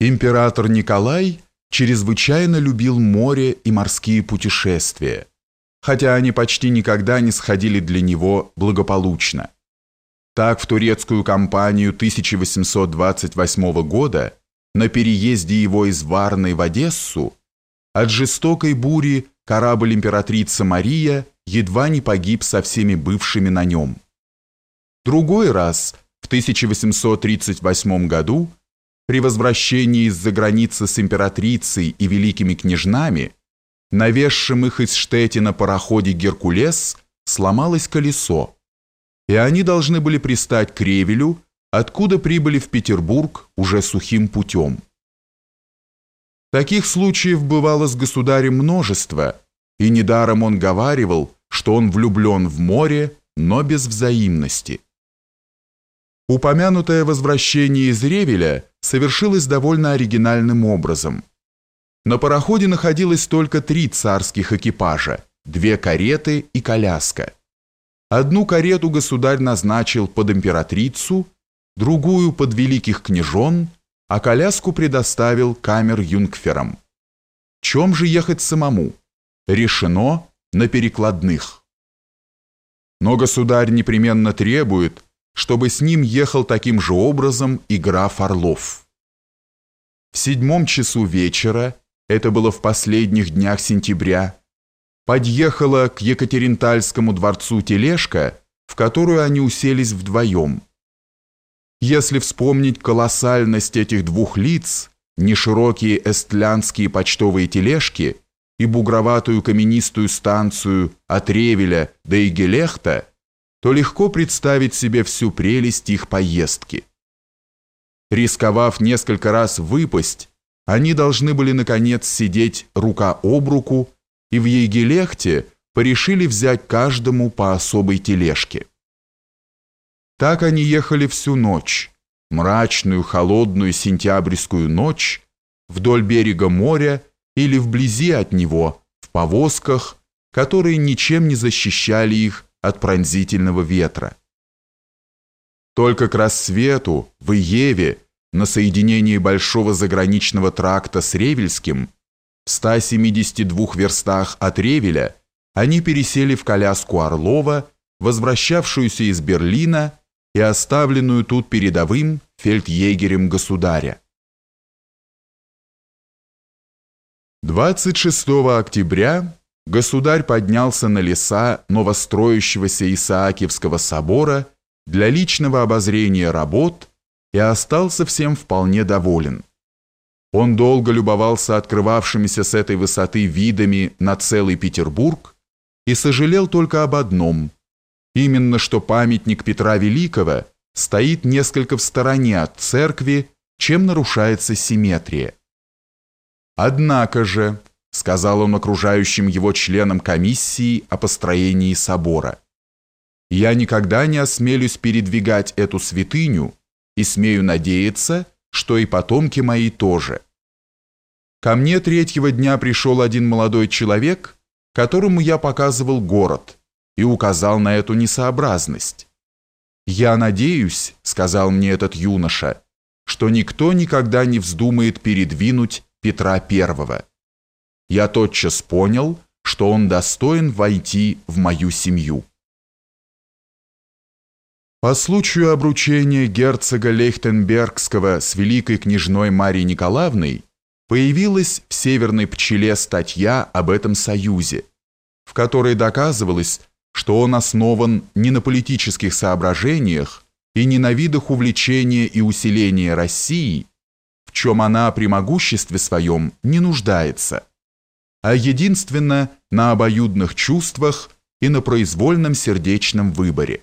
Император Николай чрезвычайно любил море и морские путешествия, хотя они почти никогда не сходили для него благополучно. Так в турецкую кампанию 1828 года на переезде его из Варны в Одессу от жестокой бури корабль императрица Мария едва не погиб со всеми бывшими на нем. Другой раз, в 1838 году, при возвращении из-за границы с императрицей и великими княжнами, навесшим их из Штети на пароходе «Геркулес», сломалось колесо, и они должны были пристать к Ревелю, откуда прибыли в Петербург уже сухим путем. Таких случаев бывало с государем множество, и недаром он говаривал, что он влюблен в море, но без взаимности. Упомянутое возвращение из Ревеля совершилось довольно оригинальным образом. На пароходе находилось только три царских экипажа, две кареты и коляска. Одну карету государь назначил под императрицу, другую под великих княжон, а коляску предоставил камер-юнгферам. Чем же ехать самому? Решено на перекладных. Но государь непременно требует, чтобы с ним ехал таким же образом и граф Орлов. В седьмом часу вечера, это было в последних днях сентября, подъехала к Екатеринтальскому дворцу тележка, в которую они уселись вдвоем. Если вспомнить колоссальность этих двух лиц, неширокие эстлянские почтовые тележки и бугроватую каменистую станцию от Ревеля до Игелехта, то легко представить себе всю прелесть их поездки. Рисковав несколько раз выпасть, они должны были наконец сидеть рука об руку и в Егелехте порешили взять каждому по особой тележке. Так они ехали всю ночь, мрачную, холодную сентябрьскую ночь, вдоль берега моря или вблизи от него, в повозках, которые ничем не защищали их от пронзительного ветра. Только к рассвету в Иеве на соединении большого заграничного тракта с Ревельским в 172 верстах от Ревеля они пересели в коляску Орлова, возвращавшуюся из Берлина и оставленную тут передовым фельдъегерем государя. 26 октября государь поднялся на леса новостроящегося Исаакиевского собора для личного обозрения работ и остался всем вполне доволен. Он долго любовался открывавшимися с этой высоты видами на целый Петербург и сожалел только об одном, именно что памятник Петра Великого стоит несколько в стороне от церкви, чем нарушается симметрия. Однако же, сказал он окружающим его членам комиссии о построении собора. Я никогда не осмелюсь передвигать эту святыню и смею надеяться, что и потомки мои тоже. Ко мне третьего дня пришел один молодой человек, которому я показывал город и указал на эту несообразность. «Я надеюсь», — сказал мне этот юноша, «что никто никогда не вздумает передвинуть Петра Первого» я тотчас понял, что он достоин войти в мою семью. По случаю обручения герцога Лейхтенбергского с великой княжной Марией Николаевной появилась в «Северной пчеле» статья об этом союзе, в которой доказывалось, что он основан не на политических соображениях и не на видах увлечения и усиления России, в чем она при могуществе своем не нуждается – а единственно на обоюдных чувствах и на произвольном сердечном выборе.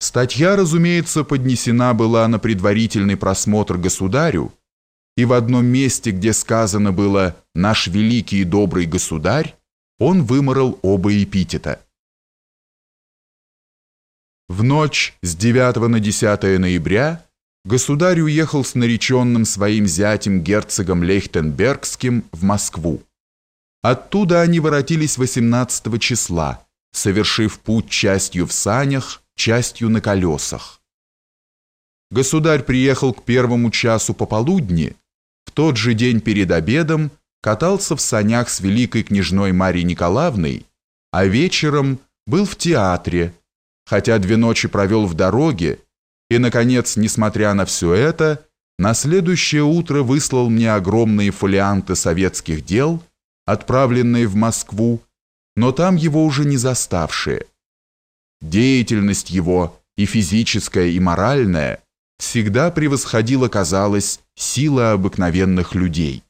Статья, разумеется, поднесена была на предварительный просмотр государю, и в одном месте, где сказано было «наш великий и добрый государь», он выморал оба эпитета. В ночь с 9 на 10 ноября государь уехал с нареченным своим зятем герцогом Лейхтенбергским в Москву. Оттуда они воротились 18 числа, совершив путь частью в санях, частью на колесах. Государь приехал к первому часу пополудни тот же день перед обедом катался в санях с великой княжной Марьей Николаевной, а вечером был в театре, хотя две ночи провел в дороге, и, наконец, несмотря на все это, на следующее утро выслал мне огромные фолианты советских дел, отправленные в Москву, но там его уже не заставшие. Деятельность его, и физическая, и моральная, всегда превосходила, казалось, силы обыкновенных людей.